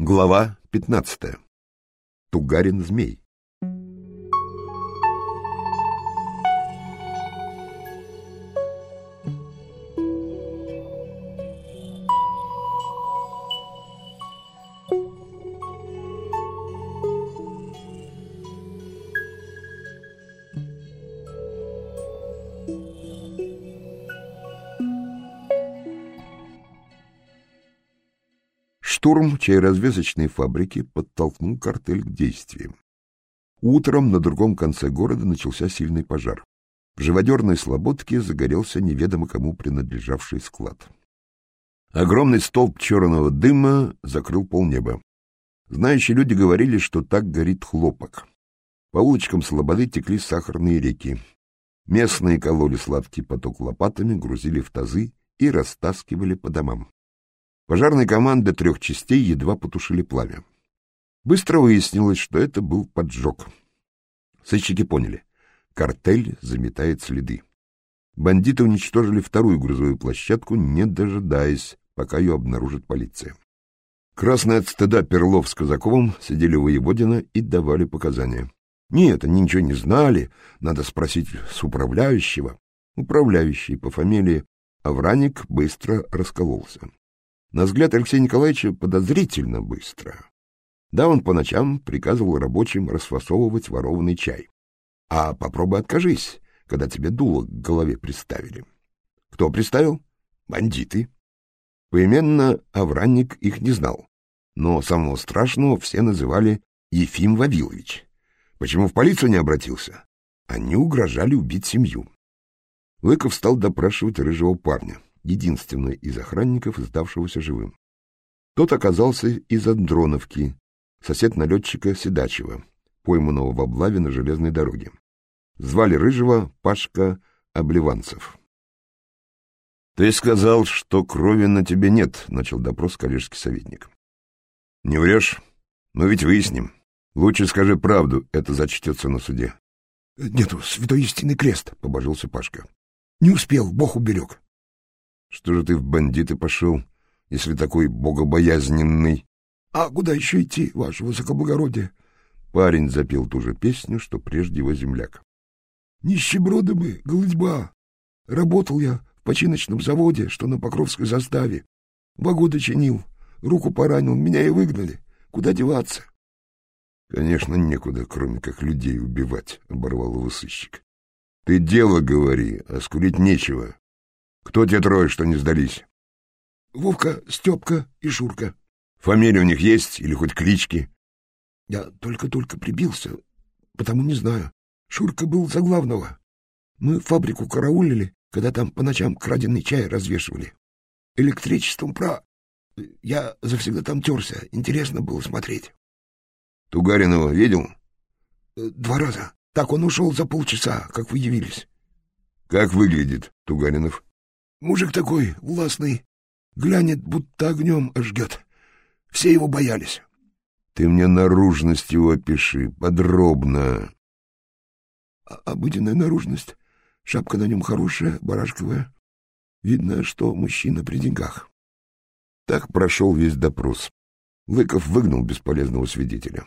Глава 15. Тугарин змей. Чайразвесочной фабрики подтолкнул картель к действиям. Утром на другом конце города начался сильный пожар. В живодерной слободке загорелся неведомо кому принадлежавший склад. Огромный столб черного дыма закрыл полнеба. Знающие люди говорили, что так горит хлопок. По улочкам Слободы текли сахарные реки. Местные кололи сладкий поток лопатами, грузили в тазы и растаскивали по домам. Пожарные команды трех частей едва потушили пламя. Быстро выяснилось, что это был поджог. Сыщики поняли. Картель заметает следы. Бандиты уничтожили вторую грузовую площадку, не дожидаясь, пока ее обнаружит полиция. Красные от стыда Перлов с Казаковым сидели у Воеводина и давали показания. Нет, они ничего не знали, надо спросить с управляющего. Управляющий по фамилии Авраник быстро раскололся. На взгляд Алексея Николаевича подозрительно быстро. Да, он по ночам приказывал рабочим расфасовывать ворованный чай. А попробуй откажись, когда тебе дуло к голове приставили. Кто приставил? Бандиты. Поименно Авранник их не знал, но самого страшного все называли Ефим Вавилович. Почему в полицию не обратился? Они угрожали убить семью. Лыков стал допрашивать рыжего парня единственный из охранников, сдавшегося живым. Тот оказался из Андроновки, сосед налетчика Седачева, пойманного в облаве на железной дороге. Звали Рыжего Пашка Обливанцев. — Ты сказал, что крови на тебе нет, — начал допрос коллежский советник. — Не врешь? Ну ведь выясним. Лучше скажи правду, это зачтется на суде. — Нету, святой истинный крест, — побожился Пашка. — Не успел, Бог уберег. Что же ты в бандиты пошел, если такой богобоязненный? — А куда еще идти, ваше высокоблагородие? Парень запел ту же песню, что прежде его земляк. — Нищеброды мы, голодьба. Работал я в починочном заводе, что на Покровской заставе. Два года чинил, руку поранил, меня и выгнали. Куда деваться? — Конечно, некуда, кроме как людей убивать, — оборвал его сыщик. — Ты дело говори, а скурить нечего. Кто те трое, что не сдались? Вовка, Степка и Шурка. Фамилии у них есть или хоть клички? Я только-только прибился, потому не знаю. Шурка был за главного. Мы фабрику караулили, когда там по ночам краденый чай развешивали. Электричеством про... Я завсегда там терся, интересно было смотреть. Тугаринова видел? Два раза. Так он ушел за полчаса, как вы явились. Как выглядит Тугаринов? Мужик такой, властный, глянет, будто огнем ожгет. Все его боялись. Ты мне наружность его опиши, подробно. А обыденная наружность. Шапка на нем хорошая, барашковая. Видно, что мужчина при деньгах. Так прошел весь допрос. Лыков выгнал бесполезного свидетеля.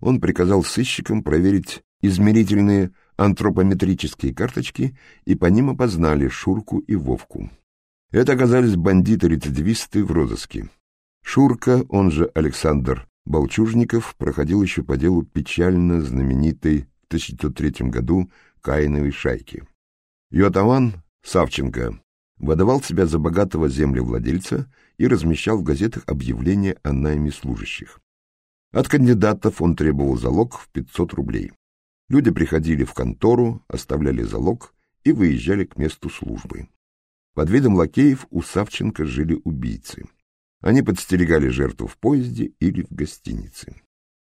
Он приказал сыщикам проверить измерительные антропометрические карточки, и по ним опознали Шурку и Вовку. Это оказались бандиты-рецидивисты в розыске. Шурка, он же Александр Болчужников, проходил еще по делу печально знаменитой в 1903 году Каиновой шайки. Ее Савченко, выдавал себя за богатого землевладельца и размещал в газетах объявления о найме служащих. От кандидатов он требовал залог в 500 рублей. Люди приходили в контору, оставляли залог и выезжали к месту службы. Под видом лакеев у Савченко жили убийцы. Они подстерегали жертву в поезде или в гостинице.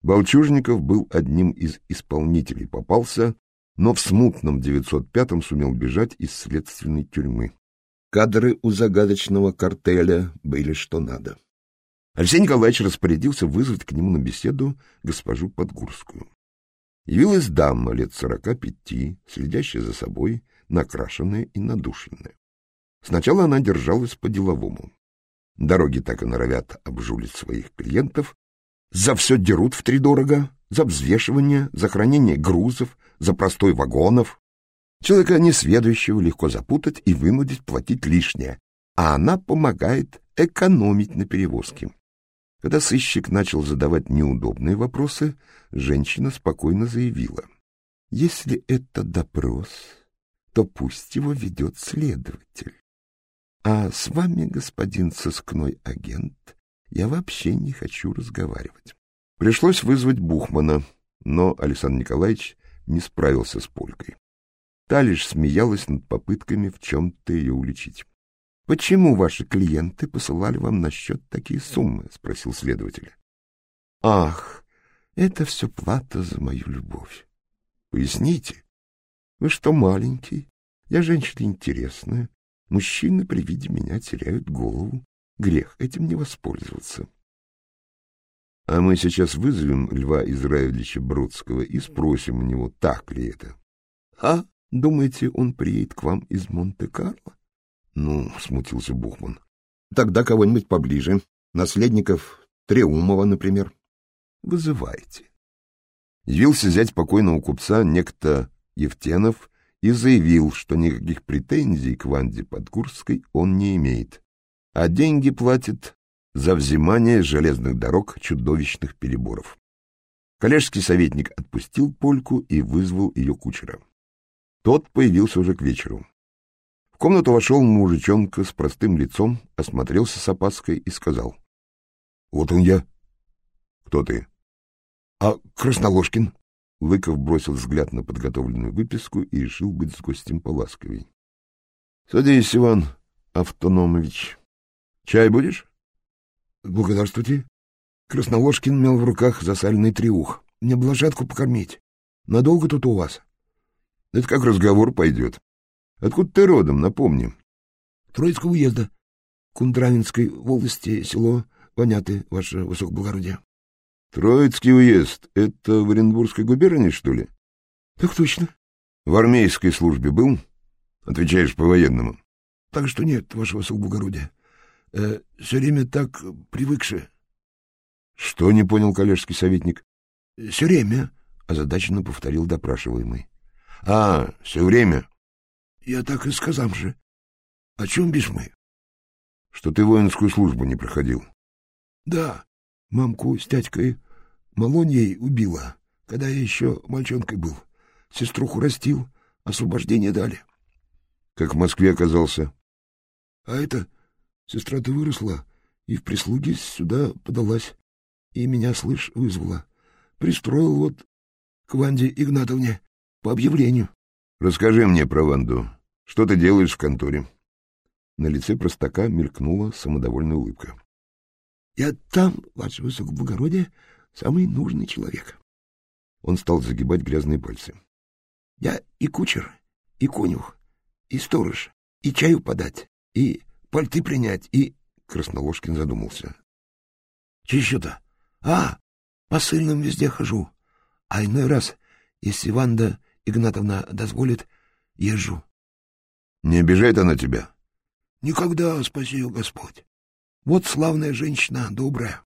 Болчужников был одним из исполнителей, попался, но в смутном 905-м сумел бежать из следственной тюрьмы. Кадры у загадочного картеля были что надо. Алексей Николаевич распорядился вызвать к нему на беседу госпожу Подгурскую. Явилась дама лет сорока пяти, следящая за собой, накрашенная и надушенная. Сначала она держалась по-деловому. Дороги так и норовят обжулить своих клиентов. За все дерут втридорого, за взвешивание, за хранение грузов, за простой вагонов. Человека несведущего легко запутать и вынудить платить лишнее, а она помогает экономить на перевозке. Когда сыщик начал задавать неудобные вопросы, женщина спокойно заявила. «Если это допрос, то пусть его ведет следователь. А с вами, господин сыскной агент, я вообще не хочу разговаривать». Пришлось вызвать Бухмана, но Александр Николаевич не справился с Полькой. Та лишь смеялась над попытками в чем-то ее уличить. — Почему ваши клиенты посылали вам на счет такие суммы? — спросил следователь. — Ах, это все плата за мою любовь. — Поясните. — Вы что, маленький? Я женщина интересная. Мужчины при виде меня теряют голову. Грех этим не воспользоваться. — А мы сейчас вызовем Льва Израилевича Бродского и спросим у него, так ли это. — А, думаете, он приедет к вам из Монте-Карло? Ну, смутился Бухман. Тогда кого-нибудь поближе. Наследников Треумова, например. Вызывайте. Явился зять покойного купца некто Евтенов и заявил, что никаких претензий к Ванде Подгурской он не имеет, а деньги платит за взимание железных дорог чудовищных переборов. Коллежский советник отпустил Польку и вызвал ее кучера. Тот появился уже к вечеру. В комнату вошел мужичонка с простым лицом, осмотрелся с опаской и сказал. — Вот он я. — Кто ты? — А Красноложкин. Лыков бросил взгляд на подготовленную выписку и решил быть с гостем поласковей. — Садись, Иван Автономович. Чай будешь? — Благодарствуйте. Красноложкин мел в руках засаленный триух. Мне блажатку покормить. Надолго тут у вас? — Это как разговор пойдет. Откуда ты родом, напомни? — Троицкого уезда. Кундравинской волости, село Воняты, ваше высокоблагородие. — Троицкий уезд — это в Оренбургской губернии, что ли? — Так точно. — В армейской службе был? Отвечаешь по-военному. — Так что нет, ваше высокоблагородие. Э, все время так привыкши. — Что не понял коллежский советник? — Все время, — озадаченно повторил допрашиваемый. — А, все время. Я так и сказал же. О чем бишь мы? Что ты воинскую службу не проходил. Да, мамку с тятькой Малоньей убила, когда я еще мальчонкой был. Сеструху растил, освобождение дали. Как в Москве оказался? А это, сестра-то выросла и в прислуге сюда подалась, и меня, слышь, вызвала. Пристроил вот к Ванде Игнатовне по объявлению. Расскажи мне про Ванду. Что ты делаешь в конторе? На лице простака мелькнула самодовольная улыбка. — Я там, ваше высокоблагородие, самый нужный человек. Он стал загибать грязные пальцы. — Я и кучер, и конюх, и сторож, и чаю подать, и пальты принять, и... Красноложкин задумался. — Че еще-то? А, посыльным везде хожу. А иной раз, если Ванда Игнатовна дозволит, езжу. Не обижает она тебя? Никогда, спаси ее Господь. Вот славная женщина, добрая.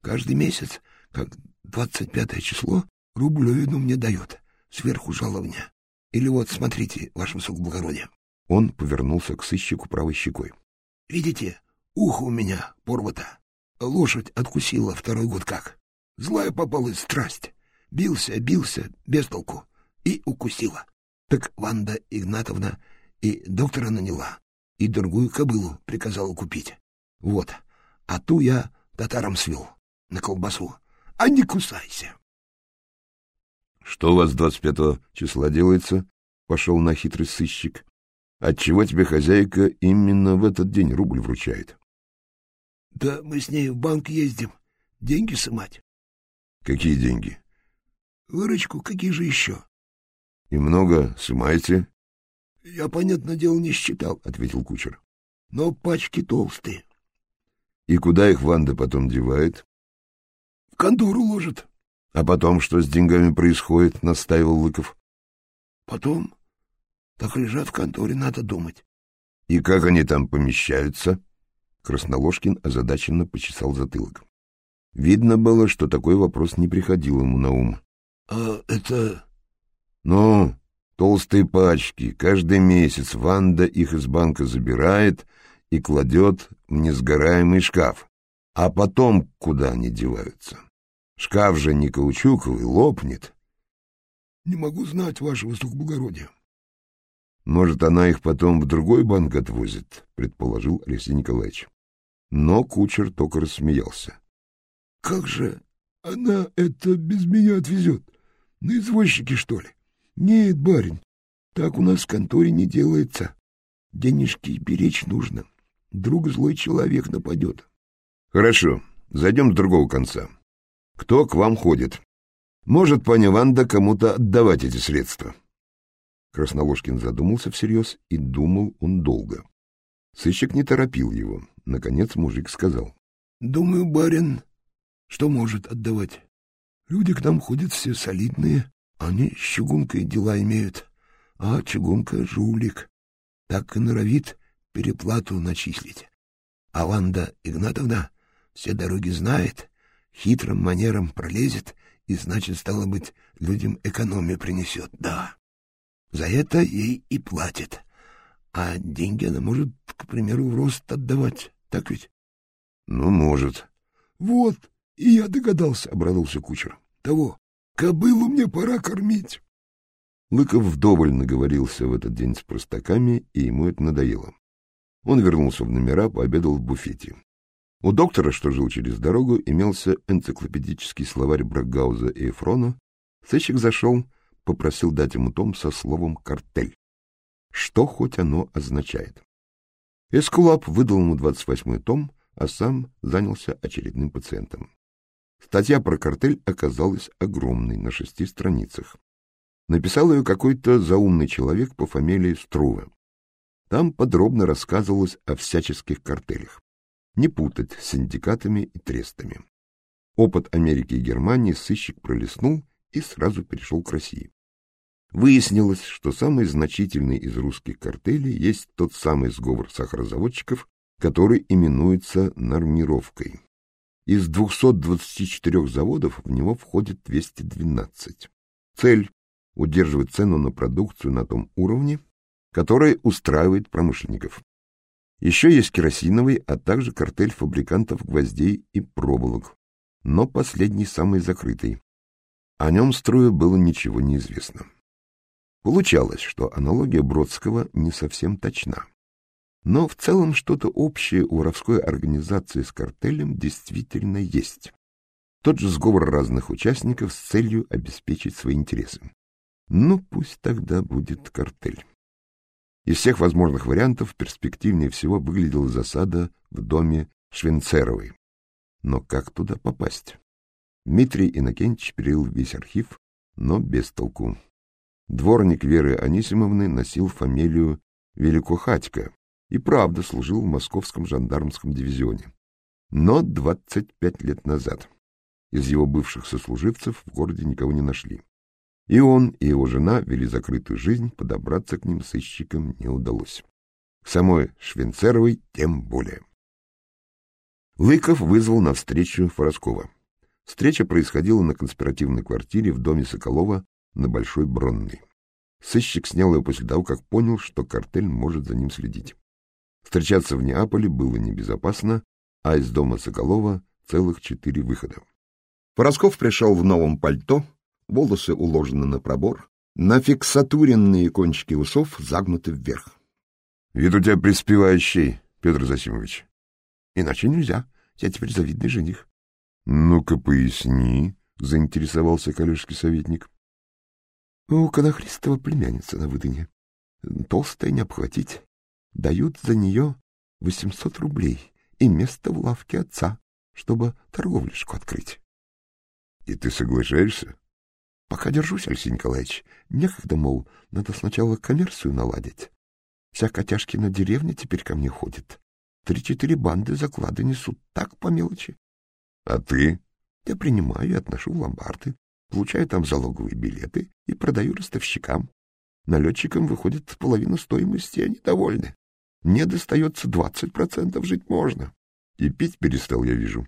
Каждый месяц, как двадцать пятое число, рублевину мне дает, сверху жалования. Или вот, смотрите, ваше высокоблагородие. Он повернулся к сыщику правой щекой. Видите, ухо у меня порвато. Лошадь откусила второй год как. Злая попалась страсть. Бился, бился, без толку. И укусила. Так Ванда Игнатовна и доктора наняла, и другую кобылу приказала купить. Вот, а ту я татарам свел на колбасу. А не кусайся. — Что у вас 25 числа делается? — пошел на хитрый сыщик. — Отчего тебе хозяйка именно в этот день рубль вручает? — Да мы с ней в банк ездим, деньги сымать. — Какие деньги? — Выручку, какие же еще? — И много сымаете? — Я, понятное дело, не считал, — ответил кучер. — Но пачки толстые. — И куда их Ванда потом девает? — В контору ложит. — А потом что с деньгами происходит? — настаивал Лыков. — Потом? Так лежат в конторе, надо думать. — И как они там помещаются? Красноложкин озадаченно почесал затылок. Видно было, что такой вопрос не приходил ему на ум. — А это... — Ну, толстые пачки. Каждый месяц Ванда их из банка забирает и кладет в несгораемый шкаф. А потом куда они деваются? Шкаф же не каучуковый, лопнет. — Не могу знать, ваше высокоблагородие. — Может, она их потом в другой банк отвозит, — предположил Алексей Николаевич. Но кучер только рассмеялся. — Как же она это без меня отвезет? На извозчике, что ли? Нет, барин, так у нас в конторе не делается. Денежки беречь нужно. Друг злой человек нападет. — Хорошо, зайдем с другого конца. Кто к вам ходит? Может, паня Ванда кому-то отдавать эти средства? Красноложкин задумался всерьез, и думал он долго. Сыщик не торопил его. Наконец мужик сказал. — Думаю, барин, что может отдавать. Люди к нам ходят все солидные, они с чугункой дела имеют, а чугунка — жулик. Так и норовит переплату начислить. А Ванда Игнатовна все дороги знает, хитрым манером пролезет и, значит, стало быть, людям экономию принесет, да. За это ей и платит. А деньги она может, к примеру, в рост отдавать, так ведь? — Ну, может. — Вот, и я догадался, — обрадовался кучер. — Того, кобылу мне пора кормить. Лыков вдоволь наговорился в этот день с простаками, и ему это надоело. Он вернулся в номера, пообедал в буфете. У доктора, что жил через дорогу, имелся энциклопедический словарь Брагауза и Эфрона. Сыщик зашел, попросил дать ему том со словом «картель». Что хоть оно означает? Эскулап выдал ему 28-й том, а сам занялся очередным пациентом. Статья про картель оказалась огромной, на шести страницах. Написал ее какой-то заумный человек по фамилии Струве. Там подробно рассказывалось о всяческих картелях. Не путать с синдикатами и трестами. Опыт Америки и Германии сыщик пролистнул и сразу перешел к России. Выяснилось, что самый значительный из русских картелей есть тот самый сговор сахарозаводчиков, который именуется нормировкой. Из 224 заводов в него входит 212. Цель – удерживать цену на продукцию на том уровне, который устраивает промышленников. Еще есть керосиновый, а также картель фабрикантов гвоздей и проволок, но последний самый закрытый. О нем строю было ничего не известно. Получалось, что аналогия Бродского не совсем точна. Но в целом что-то общее у воровской организации с картелем действительно есть. Тот же сговор разных участников с целью обеспечить свои интересы. Ну, пусть тогда будет картель. Из всех возможных вариантов перспективнее всего выглядела засада в доме Швенцеровой. Но как туда попасть? Дмитрий Иннокентьевич перерыл весь архив, но без толку. Дворник Веры Анисимовны носил фамилию Великохатько и правда служил в московском жандармском дивизионе. Но 25 лет назад из его бывших сослуживцев в городе никого не нашли. И он, и его жена вели закрытую жизнь, подобраться к ним сыщикам не удалось. К самой Швенцеровой тем более. Лыков вызвал на встречу Фороскова. Встреча происходила на конспиративной квартире в доме Соколова на Большой Бронной. Сыщик снял ее после того, как понял, что картель может за ним следить. Встречаться в Неаполе было небезопасно, а из дома Соколова целых четыре выхода. Поросков пришел в новом пальто, волосы уложены на пробор, на фиксатуренные кончики усов загнуты вверх. — Вид у тебя приспевающий, Петр Засимович. — Иначе нельзя, я теперь завидный жених. — Ну-ка поясни, — заинтересовался коллежский советник. У Конохристова племянница на выдыне. Толстая не обхватить. Дают за нее восемьсот рублей и место в лавке отца, чтобы торговлюшку открыть. — И ты соглашаешься? — Пока держусь, Алексей Николаевич. Некогда, мол, надо сначала коммерцию наладить. Вся Котяшкина деревня теперь ко мне ходит. Три-четыре банды заклады несут так по мелочи. — А ты? — Я принимаю и отношу в ломбарды получаю там залоговые билеты и продаю ростовщикам. Налетчикам выходит половина стоимости, они довольны. Мне достается двадцать процентов, жить можно. И пить перестал, я вижу.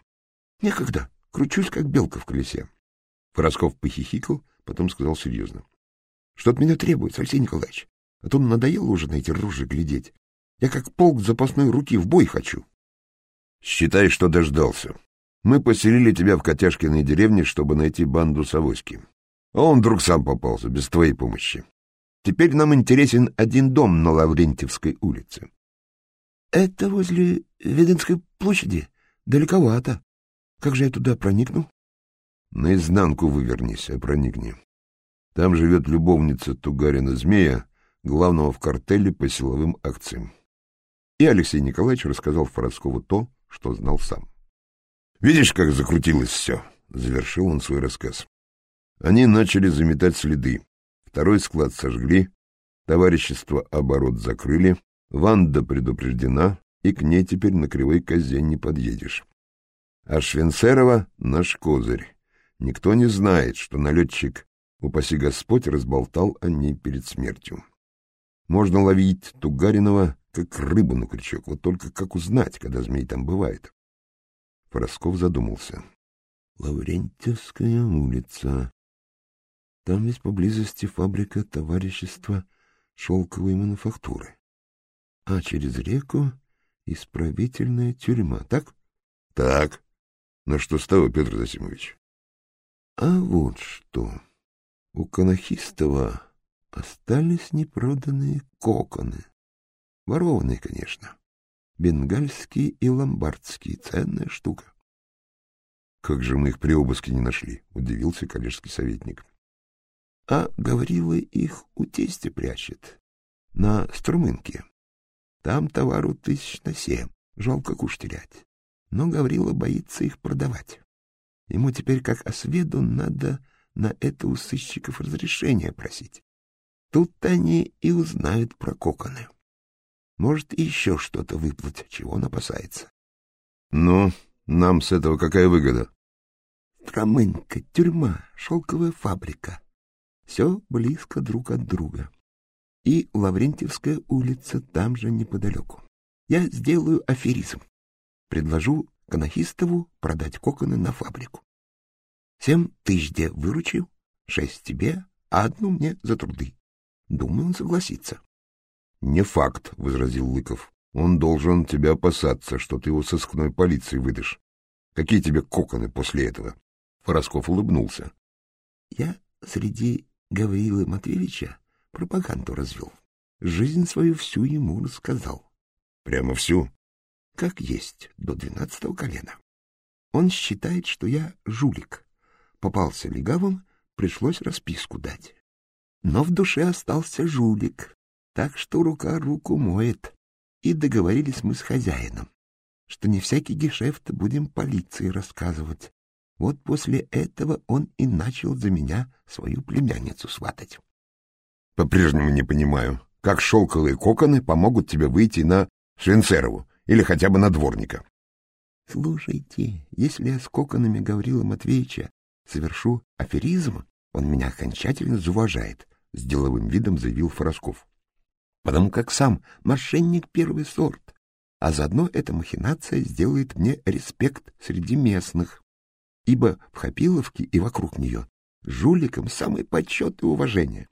Некогда. Кручусь, как белка в колесе. Форосков похихикал, потом сказал серьезно. — Что от меня требуется, Алексей Николаевич? А то надоело уже на эти ружья глядеть. Я как полк запасной руки в бой хочу. — Считай, что дождался. Мы поселили тебя в Котяшкиной деревне, чтобы найти банду Савоськи. А он вдруг сам попался, без твоей помощи. Теперь нам интересен один дом на Лаврентьевской улице. — Это возле Веденской площади? Далековато. Как же я туда проникну? — Наизнанку вывернись, а проникни. Там живет любовница Тугарина Змея, главного в картеле по силовым акциям. И Алексей Николаевич рассказал Фороскову то, что знал сам. «Видишь, как закрутилось все?» — завершил он свой рассказ. Они начали заметать следы. Второй склад сожгли, товарищество оборот закрыли, Ванда предупреждена, и к ней теперь на кривой козе не подъедешь. А Швенцерова — наш козырь. Никто не знает, что налетчик, упаси Господь, разболтал о ней перед смертью. Можно ловить Тугаринова, как рыбу на крючок, вот только как узнать, когда змей там бывает? Поросков задумался. Лаврентьевская улица. Там ведь поблизости фабрика товарищества шелковой мануфактуры. А через реку исправительная тюрьма, так? Так. На что с того, Петр Засимович? А вот что. У Конохистова остались непроданные коконы. Ворованные, конечно. Бенгальские и ломбардские. Ценная штука. Как же мы их при обыске не нашли, удивился коллежский советник. А Гаврила их у тестя прячет. На Струмынке. Там товару тысяч на семь. Жалко куш терять но Гаврила боится их продавать. Ему теперь, как осведу, надо на это у сыщиков разрешение просить. Тут они и узнают про коконы. Может, еще что-то выплатить, чего он опасается. — Ну, нам с этого какая выгода? — Стромынка, тюрьма, шелковая фабрика. Все близко друг от друга. И Лаврентьевская улица там же неподалеку. Я сделаю аферизм. Предложу Канахистову продать коконы на фабрику. Семь тысяч где выручил, шесть тебе, а одну мне за труды. Думаю, он согласится. — Не факт, — возразил Лыков. — Он должен тебя опасаться, что ты его сыскной полиции выдашь. Какие тебе коконы после этого? Форосков улыбнулся. — Я среди Гавриила Матвеевича пропаганду развел. Жизнь свою всю ему рассказал. — Прямо всю? как есть, до двенадцатого колена. Он считает, что я жулик. Попался легавым, пришлось расписку дать. Но в душе остался жулик, так что рука руку моет. И договорились мы с хозяином, что не всякий гешефт будем полиции рассказывать. Вот после этого он и начал за меня свою племянницу сватать. — По-прежнему не понимаю, как шелковые коконы помогут тебе выйти на Швенцерову или хотя бы на дворника. — Слушайте, если я с коконами Гаврила Матвеевича совершу аферизм, он меня окончательно зауважает, — с деловым видом заявил Форосков. — Потому как сам мошенник первый сорт, а заодно эта махинация сделает мне респект среди местных, ибо в Хапиловке и вокруг нее жуликам самый почет и уважение. —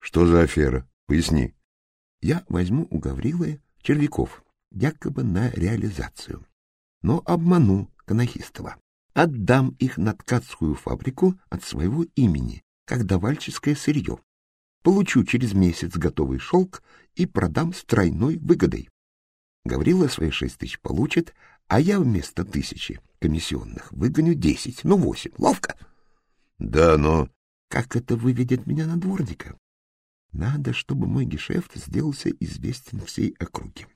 Что за афера? Поясни. — Я возьму у Гаврилы червяков, якобы на реализацию. Но обману Канахистова. Отдам их на ткацкую фабрику от своего имени, как давальческое сырье. Получу через месяц готовый шелк и продам с тройной выгодой. Гаврила свои шесть тысяч получит, а я вместо тысячи комиссионных выгоню десять, ну восемь. Ловко? Да, но... Как это выведет меня на дворника? Надо, чтобы мой гешефт сделался известен всей округе.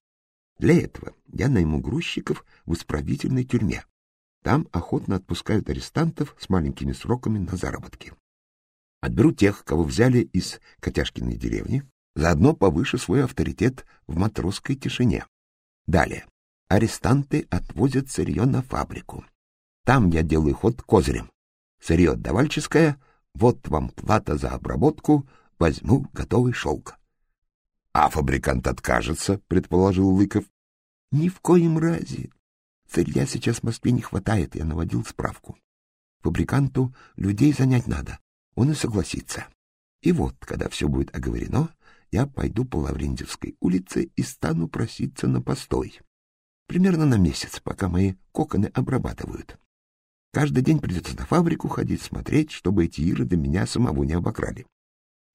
Для этого я найму грузчиков в исправительной тюрьме. Там охотно отпускают арестантов с маленькими сроками на заработки. Отберу тех, кого взяли из Котяшкиной деревни, заодно повыше свой авторитет в матросской тишине. Далее. Арестанты отвозят сырье на фабрику. Там я делаю ход козырем. Сырье давальческое, вот вам плата за обработку, возьму готовый шелк. А фабрикант откажется, предположил Лыков. Ни в коем разе. Сырья сейчас в Москве не хватает, я наводил справку. Фабриканту людей занять надо, он и согласится. И вот, когда все будет оговорено, я пойду по Лаврентьевской улице и стану проситься на постой. Примерно на месяц, пока мои коконы обрабатывают. Каждый день придется на фабрику ходить, смотреть, чтобы эти ироды меня самого не обокрали.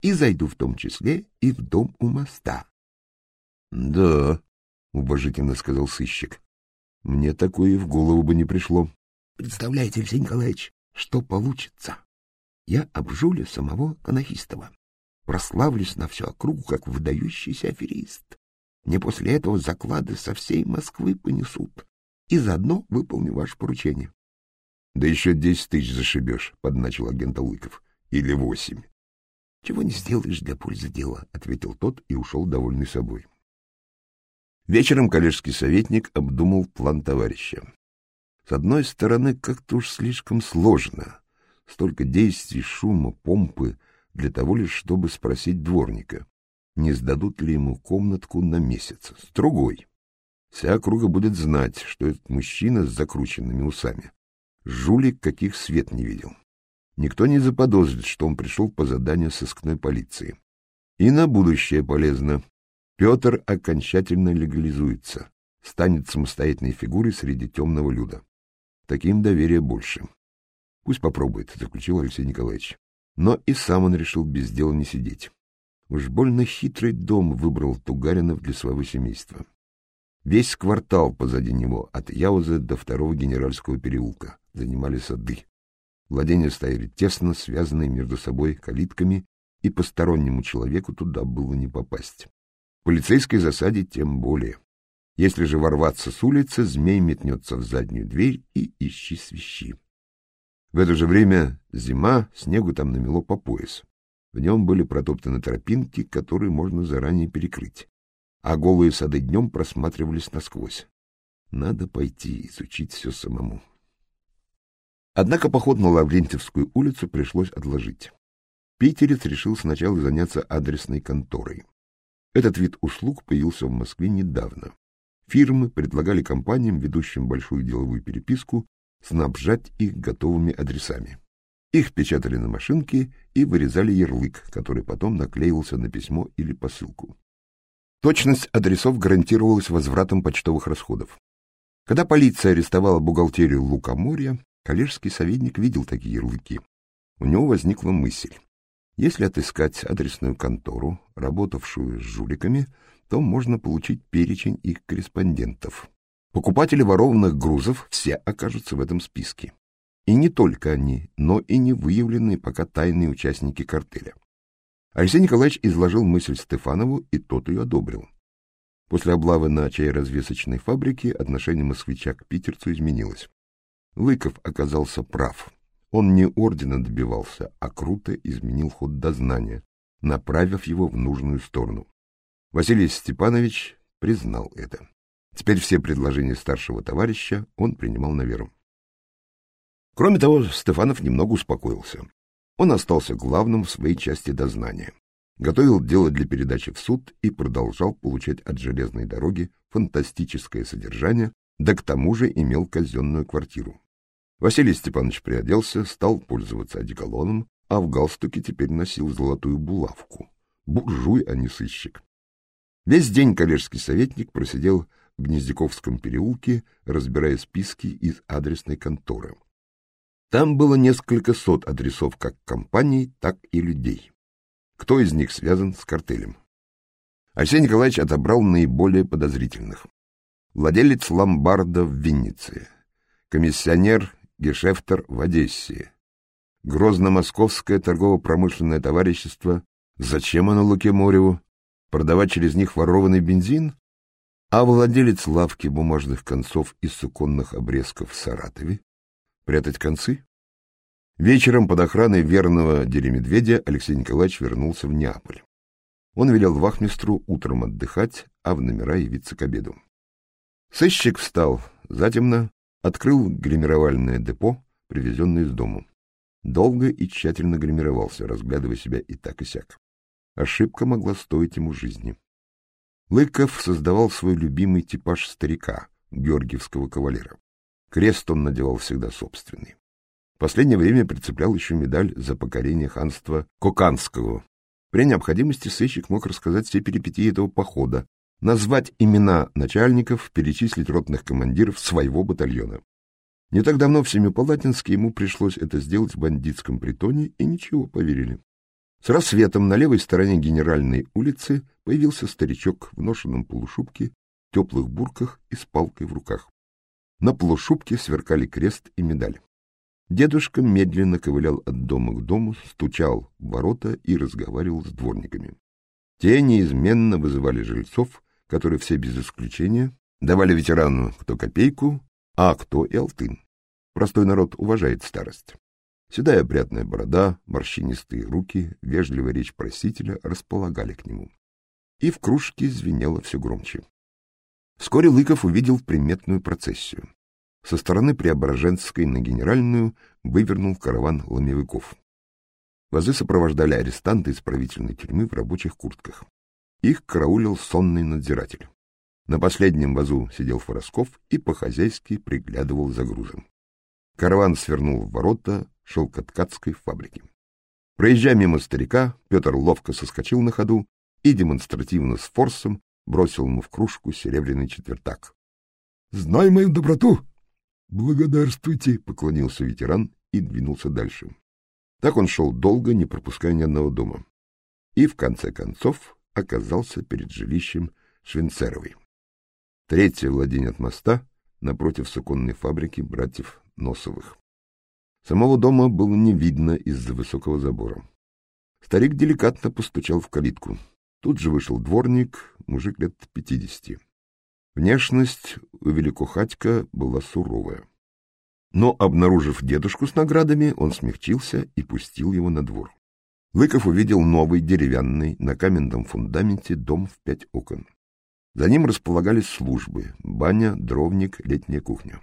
И зайду в том числе и в дом у моста. — Да, — уважительно сказал сыщик. — Мне такое в голову бы не пришло. — Представляете, Алексей Николаевич, что получится? Я обжулю самого Канахистова прославлюсь на всю округу как выдающийся аферист. Мне после этого заклады со всей Москвы понесут, и заодно выполню ваше поручение. — Да еще десять тысяч зашибешь, — подначил агент Лыков. — Или восемь. — Чего не сделаешь для пользы дела, — ответил тот и ушел довольный собой. Вечером коллежский советник обдумал план товарища. С одной стороны, как-то уж слишком сложно. Столько действий, шума, помпы, для того лишь, чтобы спросить дворника, не сдадут ли ему комнатку на месяц. С другой, вся округа будет знать, что этот мужчина с закрученными усами. Жулик, каких свет не видел. Никто не заподозрит, что он пришел по заданию сыскной полиции. И на будущее полезно. Петр окончательно легализуется, станет самостоятельной фигурой среди темного люда. Таким доверия больше. Пусть попробует, заключил Алексей Николаевич. Но и сам он решил без дела не сидеть. Уж больно хитрый дом выбрал Тугаринов для своего семейства. Весь квартал позади него, от Яуза до второго генеральского переулка, занимали сады. Владения стояли тесно, связанные между собой калитками, и постороннему человеку туда было не попасть. В полицейской засаде тем более. Если же ворваться с улицы, змей метнется в заднюю дверь и ищи свищи. В это же время зима, снегу там намело по пояс. В нем были протоптаны тропинки, которые можно заранее перекрыть, а голые сады днем просматривались насквозь. Надо пойти изучить все самому. Однако поход на Лаврентьевскую улицу пришлось отложить. Питерец решил сначала заняться адресной конторой. Этот вид услуг появился в Москве недавно. Фирмы предлагали компаниям, ведущим большую деловую переписку, снабжать их готовыми адресами. Их печатали на машинке и вырезали ярлык, который потом наклеивался на письмо или посылку. Точность адресов гарантировалась возвратом почтовых расходов. Когда полиция арестовала бухгалтерию Лукоморья, коллежский советник видел такие ярлыки. У него возникла мысль. Если отыскать адресную контору, работавшую с жуликами, то можно получить перечень их корреспондентов. Покупатели ворованных грузов все окажутся в этом списке. И не только они, но и не выявленные пока тайные участники картеля. Алексей Николаевич изложил мысль Стефанову, и тот ее одобрил. После облавы на чайразвесочной фабрике отношение москвича к питерцу изменилось. Лыков оказался прав. Он не ордена добивался, а круто изменил ход дознания, направив его в нужную сторону. Василий Степанович признал это. Теперь все предложения старшего товарища он принимал на веру. Кроме того, Стефанов немного успокоился. Он остался главным в своей части дознания. Готовил дело для передачи в суд и продолжал получать от железной дороги фантастическое содержание, да к тому же имел казенную квартиру. Василий Степанович приоделся, стал пользоваться одеколоном, а в галстуке теперь носил золотую булавку. Буржуй, а не сыщик. Весь день коллежский советник просидел в Гнездяковском переулке, разбирая списки из адресной конторы. Там было несколько сот адресов как компаний, так и людей. Кто из них связан с картелем? Алексей Николаевич отобрал наиболее подозрительных. Владелец ломбарда в Виннице, комиссионер Гешефтер в Одессе, Грозно-Московское торгово-промышленное товарищество. Зачем оно Луке Мореву? Продавать через них ворованный бензин? А владелец лавки бумажных концов и суконных обрезков в Саратове? Прятать концы? Вечером под охраной верного деремедведя Алексей Николаевич вернулся в Неаполь. Он велел вахмистру утром отдыхать, а в номера явиться к обеду. Сыщик встал затемно, открыл гримировальное депо, привезенное из дому. Долго и тщательно гримировался, разглядывая себя и так и сяк. Ошибка могла стоить ему жизни. Лыков создавал свой любимый типаж старика, георгиевского кавалера. Крест он надевал всегда собственный. В последнее время прицеплял еще медаль за покорение ханства Коканского. При необходимости сыщик мог рассказать все перипетии этого похода, назвать имена начальников, перечислить ротных командиров своего батальона. Не так давно в Семипалатинске ему пришлось это сделать в бандитском притоне, и ничего, поверили. С рассветом на левой стороне Генеральной улицы появился старичок в ношенном полушубке, теплых бурках и с палкой в руках. На полушубке сверкали крест и медаль. Дедушка медленно ковылял от дома к дому, стучал в ворота и разговаривал с дворниками. Те неизменно вызывали жильцов, которые все без исключения давали ветерану кто копейку, а кто и алтын. Простой народ уважает старость. Седая опрятная борода, морщинистые руки, вежливая речь просителя располагали к нему. И в кружке звенело все громче. Вскоре Лыков увидел приметную процессию. Со стороны Преображенской на Генеральную вывернул караван ломевиков. Вазы сопровождали арестанты из правительной тюрьмы в рабочих куртках. Их караулил сонный надзиратель. На последнем вазу сидел Форосков и по-хозяйски приглядывал за грузом. Караван свернул в ворота шелкоткацкой фабрики. Проезжая мимо старика, Петр ловко соскочил на ходу и демонстративно с форсом бросил ему в кружку серебряный четвертак. — Знай мою доброту! — Благодарствуйте! — поклонился ветеран и двинулся дальше. Так он шел долго, не пропуская ни одного дома. И, в конце концов, оказался перед жилищем Швенцеровой. Третье владение от моста напротив суконной фабрики братьев Носовых. Самого дома было не видно из-за высокого забора. Старик деликатно постучал в калитку. Тут же вышел дворник, мужик лет пятидесяти. Внешность у Великохатька была суровая. Но, обнаружив дедушку с наградами, он смягчился и пустил его на двор. Лыков увидел новый деревянный на каменном фундаменте дом в пять окон. За ним располагались службы — баня, дровник, летняя кухня.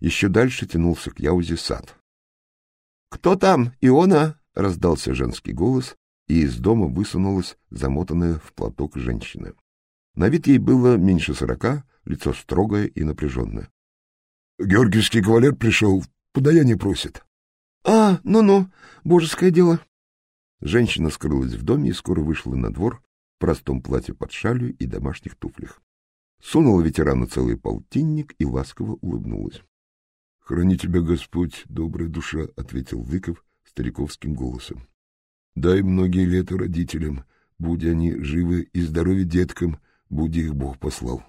Еще дальше тянулся к Яузе сад. — Кто там, Иона? — раздался женский голос, и из дома высунулась замотанная в платок женщина. На вид ей было меньше сорока, лицо строгое и напряженное. — Георгиевский кавалер пришел, подаяние просит. — А, ну-ну, божеское дело. Женщина скрылась в доме и скоро вышла на двор в простом платье под шалью и домашних туфлях. Сунула ветерану целый полтинник и ласково улыбнулась. — Храни тебя Господь, добрая душа, — ответил Лыков стариковским голосом. — Дай многие лета родителям, будь они живы и здоровы деткам, будь их Бог послал.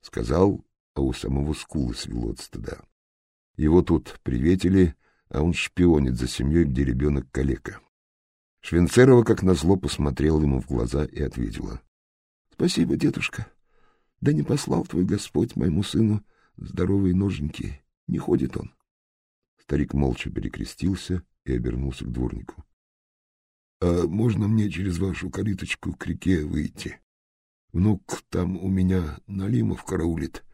Сказал, а у самого скулы свело от стыда. Его тут приветили, а он шпионит за семьей, где ребенок калека. Швенцерова, как назло, посмотрела ему в глаза и ответила. — Спасибо, дедушка. Да не послал твой Господь моему сыну здоровые ноженьки. Не ходит он. Старик молча перекрестился и обернулся к дворнику. — А можно мне через вашу калиточку к реке выйти? Внук там у меня Налимов караулит.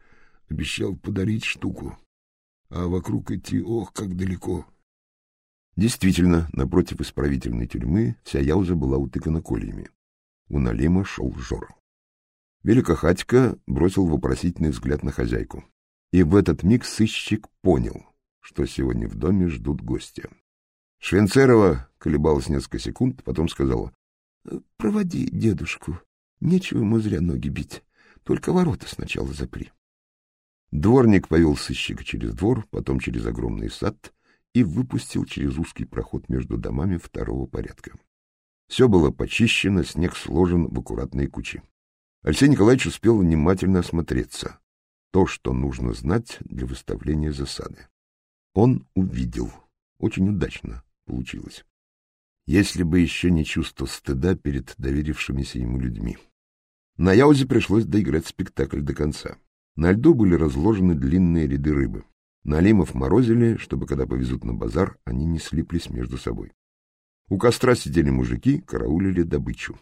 Обещал подарить штуку. А вокруг идти, ох, как далеко. Действительно, напротив исправительной тюрьмы вся яуза была утыкана кольями. У Налима шел жор. Великохатько бросил вопросительный взгляд на хозяйку. И в этот миг сыщик понял, что сегодня в доме ждут гостя. Швенцерова колебалась несколько секунд, потом сказала. — Проводи дедушку. Нечего ему зря ноги бить. Только ворота сначала запри. Дворник повел сыщика через двор, потом через огромный сад и выпустил через узкий проход между домами второго порядка. Все было почищено, снег сложен в аккуратные кучи. Алексей Николаевич успел внимательно осмотреться то, что нужно знать для выставления засады. Он увидел. Очень удачно получилось. Если бы еще не чувство стыда перед доверившимися ему людьми. На Яузе пришлось доиграть спектакль до конца. На льду были разложены длинные ряды рыбы. Налимов морозили, чтобы, когда повезут на базар, они не слиплись между собой. У костра сидели мужики, караулили добычу.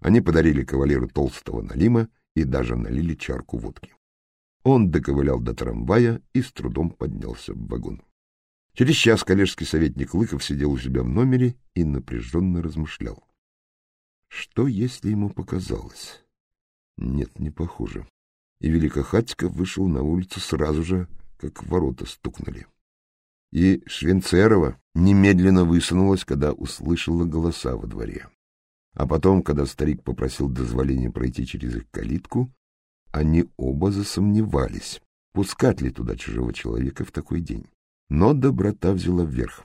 Они подарили кавалеру толстого налима и даже налили чарку водки. Он доковылял до трамвая и с трудом поднялся в вагон. Через час коллежский советник Лыков сидел у себя в номере и напряженно размышлял. Что, если ему показалось? Нет, не похоже. И Великохатько вышел на улицу сразу же, как ворота стукнули. И Швенцерова немедленно высунулась, когда услышала голоса во дворе. А потом, когда старик попросил дозволения пройти через их калитку, они оба засомневались, пускать ли туда чужого человека в такой день. Но доброта взяла вверх.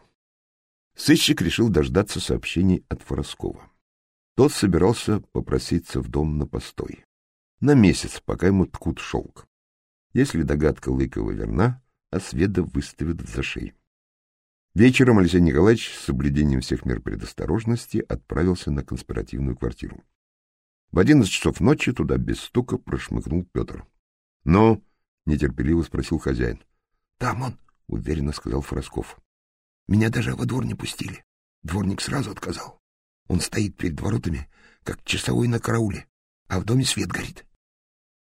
Сыщик решил дождаться сообщений от Фороскова. Тот собирался попроситься в дом на постой. На месяц, пока ему ткут шелк. Если догадка Лыкова верна, Осведа выставят в зашей. Вечером Алексей Николаевич с соблюдением всех мер предосторожности отправился на конспиративную квартиру. В одиннадцать часов ночи туда без стука прошмыгнул Петр. — Ну? — нетерпеливо спросил хозяин. — Там он, — уверенно сказал Фросков. Меня даже во двор не пустили. Дворник сразу отказал. Он стоит перед воротами, как часовой на карауле, а в доме свет горит.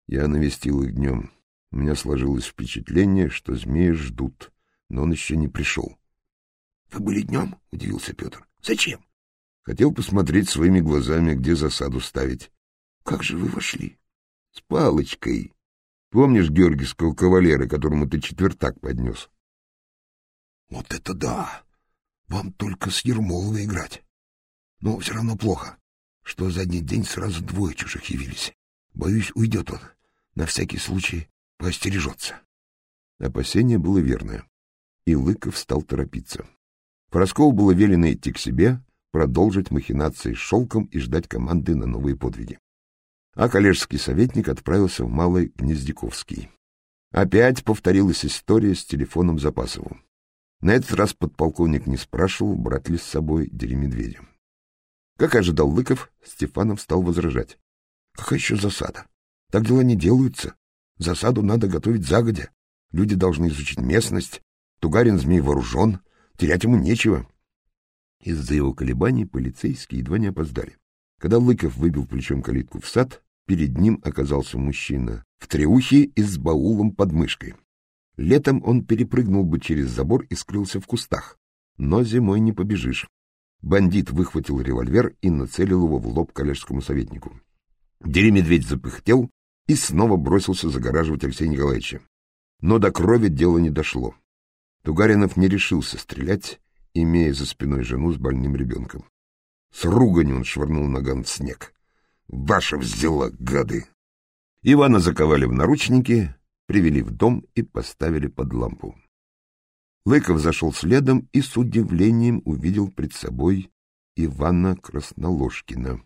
Я навестил их днем. У меня сложилось впечатление, что змеи ждут, но он еще не пришел. — Вы были днем? — удивился Петр. — Зачем? — Хотел посмотреть своими глазами, где засаду ставить. — Как же вы вошли? — С палочкой. Помнишь георгиевского кавалера, которому ты четвертак поднес? Вот это да! Вам только с Ермоловой играть. Но все равно плохо, что за один день сразу двое чужих явились. Боюсь, уйдет он. На всякий случай поостережется. Опасение было верное, и Лыков стал торопиться. Пороскову было велено идти к себе, продолжить махинации с шелком и ждать команды на новые подвиги. А коллежский советник отправился в Малый Гнездяковский. Опять повторилась история с телефоном Запасовым. На этот раз подполковник не спрашивал, брать ли с собой Деремедведя. Как ожидал Лыков, Стефанов стал возражать. — Какая еще засада? Так дела не делаются. Засаду надо готовить загодя. Люди должны изучить местность. Тугарин змей вооружен. Терять ему нечего. Из-за его колебаний полицейские едва не опоздали. Когда Лыков выбил плечом калитку в сад, перед ним оказался мужчина в треухе и с баулом под мышкой. Летом он перепрыгнул бы через забор и скрылся в кустах. Но зимой не побежишь. Бандит выхватил револьвер и нацелил его в лоб коллежскому советнику. Дери-медведь запыхтел и снова бросился загораживать Алексея Николаевича. Но до крови дело не дошло. Тугаринов не решился стрелять, имея за спиной жену с больным ребенком. С руганью он швырнул наган в снег. «Ваша взяла, гады!» Ивана заковали в наручники, привели в дом и поставили под лампу. Лыков зашел следом и с удивлением увидел пред собой Ивана Красноложкина.